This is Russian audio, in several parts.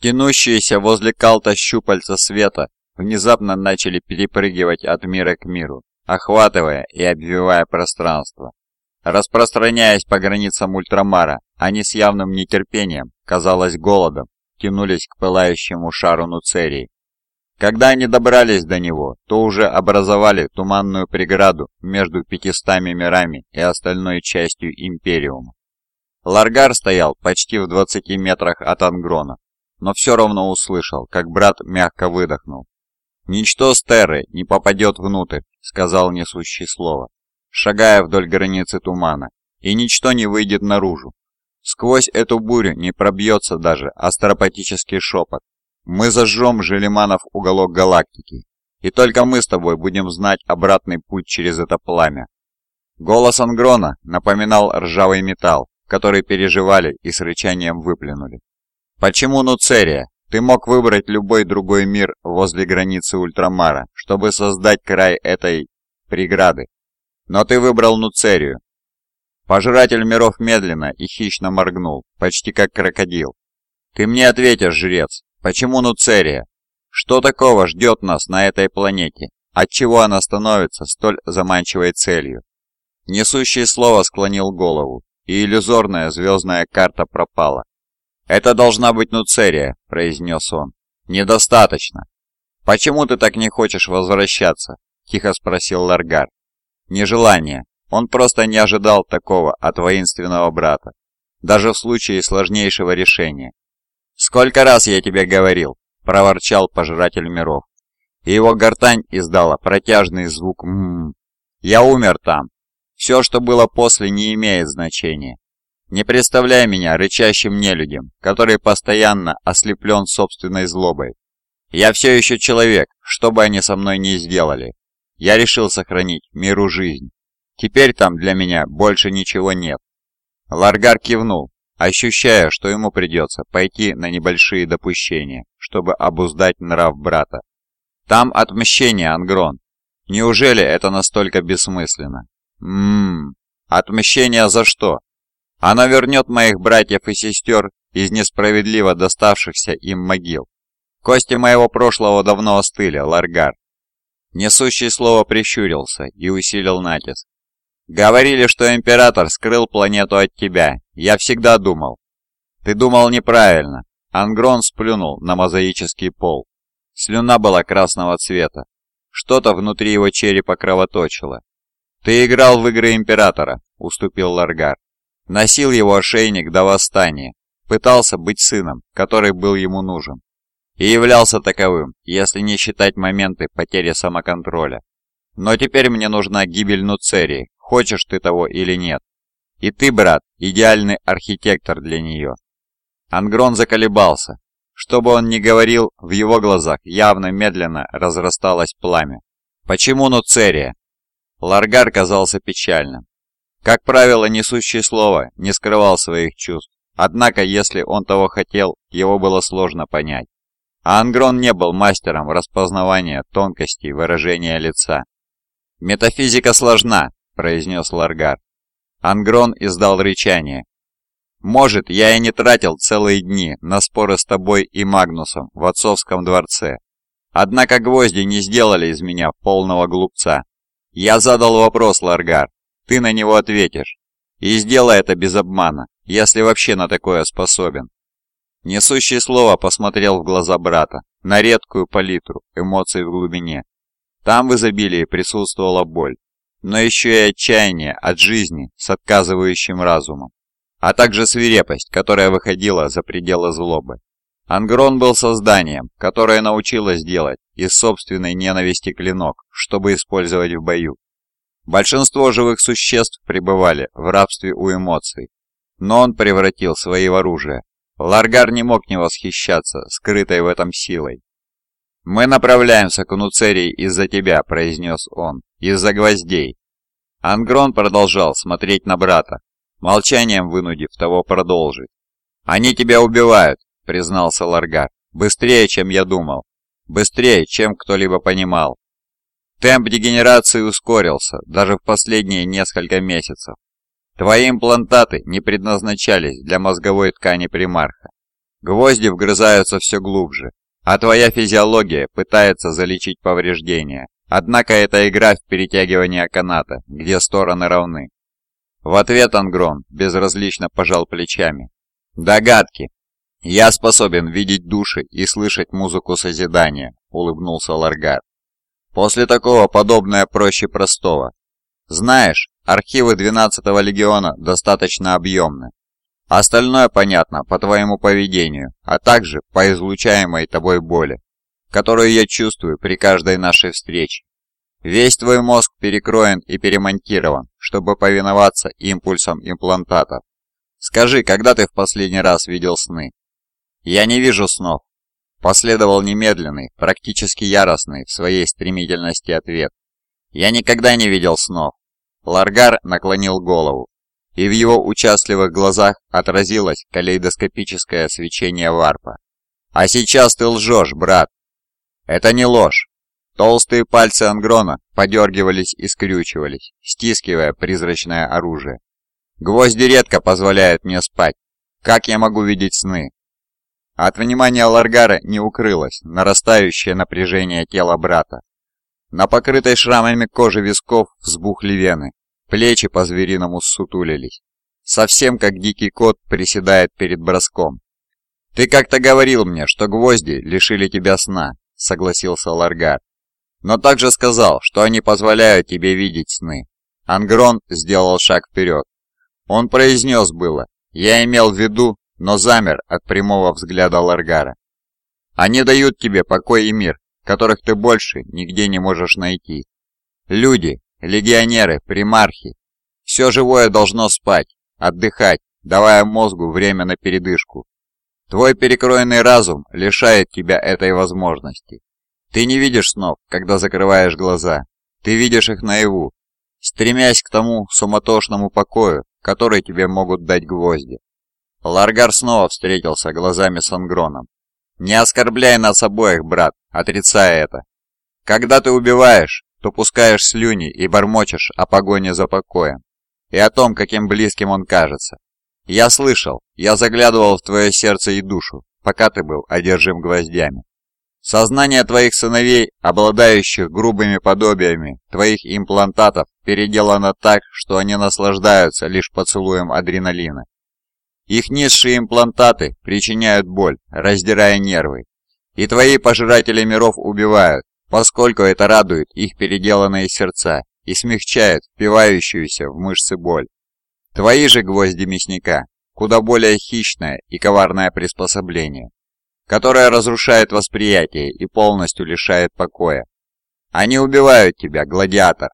Тянущиеся возле Калта щупальца света внезапно начали перепрыгивать от мира к миру, охватывая и обвивая пространство. Распространяясь по границам ультрамара, они с явным нетерпением, казалось голодом, тянулись к пылающему шару Нуцерии. Когда они добрались до него, то уже образовали туманную преграду между пятистами мирами и остальной частью Империума. Ларгар стоял почти в 20 метрах от Ангрона, но все равно услышал, как брат мягко выдохнул. «Ничто с Терры не попадет внутрь», — сказал несущий слово, шагая вдоль границы тумана, «и ничто не выйдет наружу. Сквозь эту бурю не пробьется даже астропатический шепот. Мы зажжем Желеманов уголок галактики, и только мы с тобой будем знать обратный путь через это пламя». Голос Ангрона напоминал ржавый металл, который переживали и с рычанием выплюнули. «Почему Нуцерия? Ты мог выбрать любой другой мир возле границы Ультрамара, чтобы создать край этой преграды. Но ты выбрал Нуцерию. Пожиратель миров медленно и хищно моргнул, почти как крокодил. Ты мне ответишь, жрец, почему Нуцерия? Что такого ждет нас на этой планете? Отчего она становится столь заманчивой целью? Несущий слово склонил голову, и иллюзорная звездная карта пропала. «Это должна быть Нуцерия», — произнес он. «Недостаточно». «Почему ты так не хочешь возвращаться?» — тихо спросил Ларгар. «Нежелание. Он просто не ожидал такого от воинственного брата, даже в случае сложнейшего решения. «Сколько раз я тебе говорил!» — проворчал пожиратель миров. И его гортань издала протяжный звук «ммм». «Я умер там. Все, что было после, не имеет значения. Не представляй меня рычащим нелюдем, который постоянно ослеплен собственной злобой. Я все еще человек, что бы они со мной ни сделали. Я решил сохранить миру жизнь. Теперь там для меня больше ничего нет. Ларгар кивнул, ощущая, что ему придется пойти на небольшие допущения, чтобы обуздать нрав брата. Там отмщение, Ангрон. Неужели это настолько бессмысленно? Ммм, отмщение за что? Она вернет моих братьев и сестер из несправедливо доставшихся им могил. Кости моего прошлого давно остыли, Ларгар. Несущий слово прищурился и усилил натиск. Говорили, что Император скрыл планету от тебя. Я всегда думал. Ты думал неправильно. Ангрон сплюнул на мозаический пол. Слюна была красного цвета. Что-то внутри его черепа кровоточило. «Ты играл в игры Императора», — уступил Ларгар. Носил его ошейник до восстания, пытался быть сыном, который был ему нужен. И являлся таковым, если не считать моменты потери самоконтроля. Но теперь мне нужна гибель Нуцерии, хочешь ты того или нет. И ты, брат, идеальный архитектор для нее. Ангрон заколебался. Что бы он ни говорил, в его глазах явно медленно разрасталось пламя. Почему Нуцерия? Ларгар казался печальным. Как правило, несущий слово не скрывал своих чувств, однако если он того хотел, его было сложно понять. А Ангрон не был мастером распознавания тонкостей выражения лица. «Метафизика сложна», — произнес Ларгар. Ангрон издал рычание. «Может, я и не тратил целые дни на споры с тобой и Магнусом в отцовском дворце. Однако гвозди не сделали из меня полного глупца. Я задал вопрос, Ларгар, ты на него ответишь. И сделай это без обмана, если вообще на такое способен. Несущий слово посмотрел в глаза брата, на редкую палитру эмоций в глубине. Там в изобилии присутствовала боль, но еще и отчаяние от жизни с отказывающим разумом, а также свирепость, которая выходила за пределы злобы. Ангрон был созданием, которое научилось делать из собственной ненависти клинок, чтобы использовать в бою. Большинство живых существ пребывали в рабстве у эмоций, но он превратил свои в оружие. Ларгар не мог не восхищаться скрытой в этом силой. «Мы направляемся к Нуцерии из-за тебя», — произнес он, — «из-за гвоздей». Ангрон продолжал смотреть на брата, молчанием вынудив того продолжить. «Они тебя убивают», — признался Ларгар, — «быстрее, чем я думал, быстрее, чем кто-либо понимал. Темп дегенерации ускорился даже в последние несколько месяцев. Твои имплантаты не предназначались для мозговой ткани примарха. Гвозди вгрызаются все глубже, а твоя физиология пытается залечить повреждения. Однако это игра в перетягивание каната, где стороны равны. В ответ Ангрон безразлично пожал плечами. «Догадки. Я способен видеть души и слышать музыку созидания», — улыбнулся Ларгар. «После такого подобное проще простого. Знаешь, архивы 12-го легиона достаточно объемны. Остальное понятно по твоему поведению, а также по излучаемой тобой боли, которую я чувствую при каждой нашей встрече. Весь твой мозг перекроен и перемонтирован, чтобы повиноваться импульсам имплантатов. Скажи, когда ты в последний раз видел сны? Я не вижу снов. Последовал немедленный, практически яростный в своей стремительности ответ. Я никогда не видел снов. Ларгар наклонил голову, и в его участливых глазах отразилось калейдоскопическое свечение варпа. «А сейчас ты лжешь, брат!» «Это не ложь!» Толстые пальцы Ангрона подергивались и скрючивались, стискивая призрачное оружие. «Гвозди редко позволяют мне спать. Как я могу видеть сны?» От внимания Ларгара не укрылось нарастающее напряжение тела брата. На покрытой шрамами кожи висков взбухли вены, Плечи по-звериному ссутулились. Совсем как дикий кот приседает перед броском. «Ты как-то говорил мне, что гвозди лишили тебя сна», — согласился Ларгар. «Но также сказал, что они позволяют тебе видеть сны». Ангрон сделал шаг вперед. Он произнес было, я имел в виду, но замер от прямого взгляда Ларгара. «Они дают тебе покой и мир, которых ты больше нигде не можешь найти. Люди, легионеры, примархи. Все живое должно спать, отдыхать, давая мозгу время на передышку. Твой перекроенный разум лишает тебя этой возможности. Ты не видишь снов, когда закрываешь глаза. Ты видишь их наяву, стремясь к тому суматошному покою, который тебе могут дать гвозди. Ларгар снова встретился глазами с Ангроном. «Не оскорбляй нас обоих, брат, отрицая это. Когда ты убиваешь, то пускаешь слюни и бормочешь о погоне за покоем, и о том, каким близким он кажется. Я слышал, я заглядывал в твое сердце и душу, пока ты был одержим гвоздями. Сознание твоих сыновей, обладающих грубыми подобиями твоих имплантатов, переделано так, что они наслаждаются лишь поцелуем адреналина. Их низшие имплантаты причиняют боль, раздирая нервы, и твои пожиратели миров убивают, поскольку это радует их переделанные сердца и смягчает впивающуюся в мышцы боль. Твои же гвозди мясника – куда более хищное и коварное приспособление, которое разрушает восприятие и полностью лишает покоя. Они убивают тебя, гладиатор.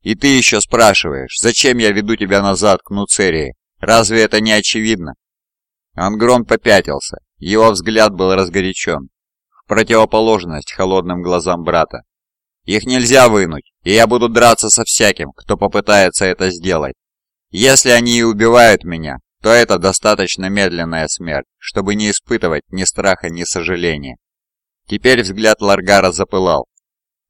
И ты еще спрашиваешь, зачем я веду тебя назад к Нуцерии? Разве это не очевидно? Ангрон попятился, его взгляд был разгорячен противоположность холодным глазам брата. Их нельзя вынуть, и я буду драться со всяким, кто попытается это сделать. Если они и убивают меня, то это достаточно медленная смерть, чтобы не испытывать ни страха, ни сожаления. Теперь взгляд Ларгара запылал.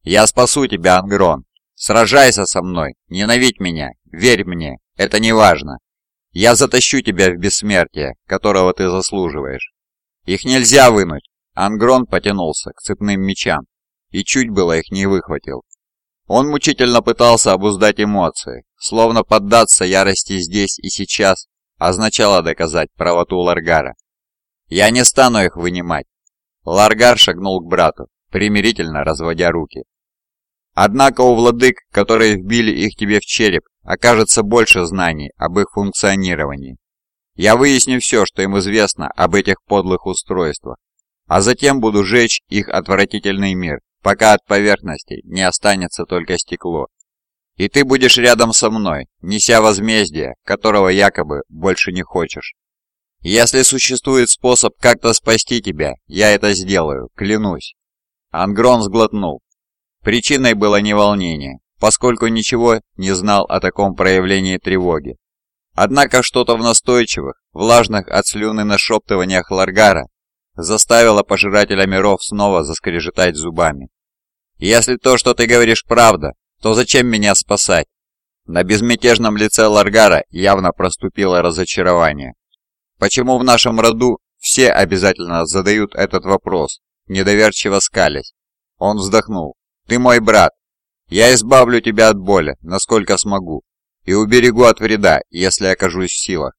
«Я спасу тебя, Ангрон. Сражайся со мной, ненавидь меня, верь мне, это не важно. Я затащу тебя в бессмертие, которого ты заслуживаешь. Их нельзя вынуть, Ангрон потянулся к цепным мечам и чуть было их не выхватил. Он мучительно пытался обуздать эмоции, словно поддаться ярости здесь и сейчас означало доказать правоту Ларгара. «Я не стану их вынимать!» Ларгар шагнул к брату, примирительно разводя руки. «Однако у владык, которые вбили их тебе в череп, окажется больше знаний об их функционировании. Я выясню все, что им известно об этих подлых устройствах, а затем буду жечь их отвратительный мир, пока от поверхности не останется только стекло. И ты будешь рядом со мной, неся возмездие, которого якобы больше не хочешь. Если существует способ как-то спасти тебя, я это сделаю, клянусь. Ангрон сглотнул. Причиной было не волнение, поскольку ничего не знал о таком проявлении тревоги. Однако что-то в настойчивых, влажных от слюны нашептываниях Ларгара заставила пожирателя миров снова заскрежетать зубами. «Если то, что ты говоришь, правда, то зачем меня спасать?» На безмятежном лице Ларгара явно проступило разочарование. «Почему в нашем роду Все обязательно задают этот вопрос, недоверчиво скалясь. Он вздохнул. «Ты мой брат. Я избавлю тебя от боли, насколько смогу, и уберегу от вреда, если окажусь в силах».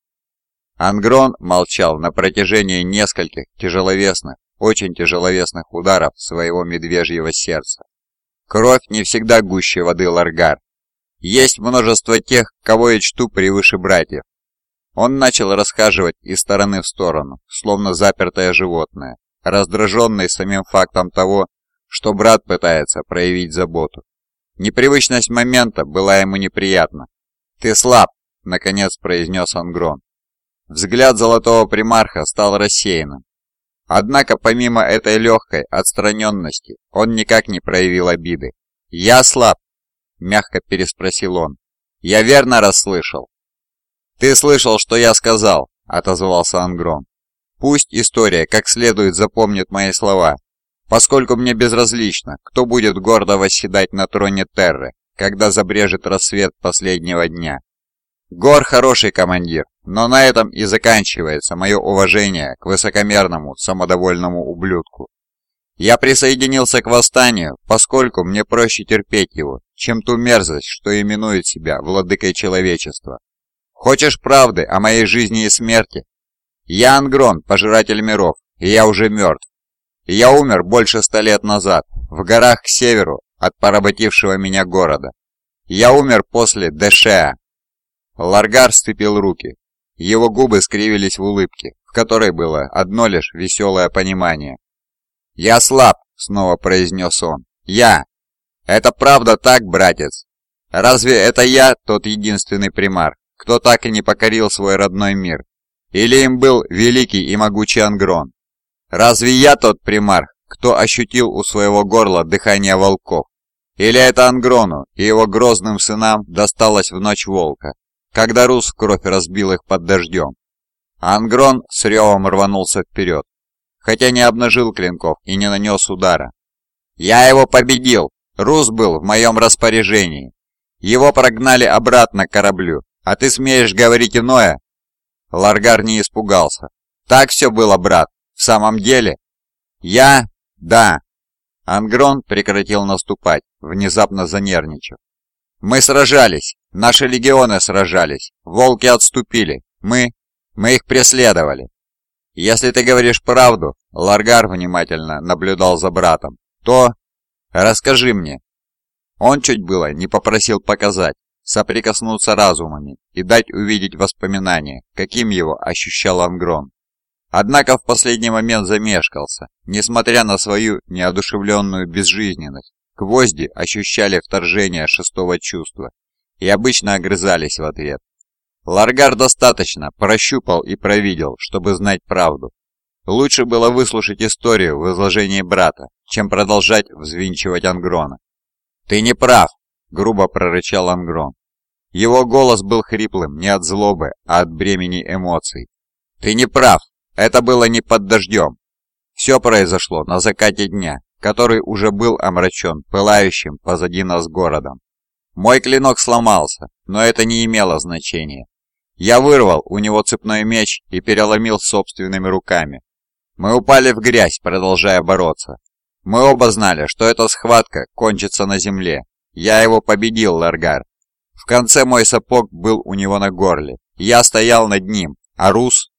Ангрон молчал на протяжении нескольких тяжеловесных, очень тяжеловесных ударов своего медвежьего сердца. Кровь не всегда гуще воды Ларгар. Есть множество тех, кого я чту превыше братьев. Он начал расхаживать из стороны в сторону, словно запертое животное, раздраженный самим фактом того, что брат пытается проявить заботу. Непривычность момента была ему неприятна. «Ты слаб», — наконец произнес Ангрон. Взгляд золотого примарха стал рассеянным. Однако помимо этой легкой отстраненности, он никак не проявил обиды. «Я слаб?» — мягко переспросил он. «Я верно расслышал?» «Ты слышал, что я сказал?» — отозвался Ангрон. «Пусть история как следует запомнит мои слова, поскольку мне безразлично, кто будет гордо восседать на троне Терры, когда забрежет рассвет последнего дня. Гор хороший командир, но на этом и заканчивается мое уважение к высокомерному, самодовольному ублюдку. Я присоединился к восстанию, поскольку мне проще терпеть его, чем ту мерзость, что именует себя владыкой человечества. Хочешь правды о моей жизни и смерти? Я Ангрон, пожиратель миров, и я уже мертв. Я умер больше ста лет назад, в горах к северу от поработившего меня города. Я умер после Дэшеа. Ларгар сцепил руки. Его губы скривились в улыбке, в которой было одно лишь веселое понимание. «Я слаб», — снова произнес он. «Я! Это правда так, братец? Разве это я тот единственный примар, кто так и не покорил свой родной мир? Или им был великий и могучий Ангрон? Разве я тот примарх, кто ощутил у своего горла дыхание волков? Или это Ангрону и его грозным сынам досталось в ночь волка, когда Рус в кровь разбил их под дождем? Ангрон с ревом рванулся вперед, хотя не обнажил клинков и не нанес удара. «Я его победил! Рус был в моем распоряжении! Его прогнали обратно к кораблю, а ты смеешь говорить иное?» Ларгар не испугался. «Так все было, брат. В самом деле? Я? Да. Ангрон прекратил наступать, внезапно занервничав. Мы сражались. Наши легионы сражались. Волки отступили. Мы... Мы их преследовали. Если ты говоришь правду, Ларгар внимательно наблюдал за братом, то... Расскажи мне. Он чуть было не попросил показать, соприкоснуться разумами и дать увидеть воспоминания, каким его ощущал Ангрон. Однако в последний момент замешкался. Несмотря на свою неодушевленную безжизненность, гвозди ощущали вторжение шестого чувства и обычно огрызались в ответ. Ларгар достаточно прощупал и провидел, чтобы знать правду. Лучше было выслушать историю в изложении брата, чем продолжать взвинчивать Ангрона. «Ты не прав!» — грубо прорычал Ангрон. Его голос был хриплым не от злобы, а от бремени эмоций. «Ты не прав! Это было не под дождем. Все произошло на закате дня, который уже был омрачен пылающим позади нас городом. Мой клинок сломался, но это не имело значения. Я вырвал у него цепной меч и переломил собственными руками. Мы упали в грязь, продолжая бороться. Мы оба знали, что эта схватка кончится на земле. Я его победил, Ларгар. В конце мой сапог был у него на горле. Я стоял над ним, а Рус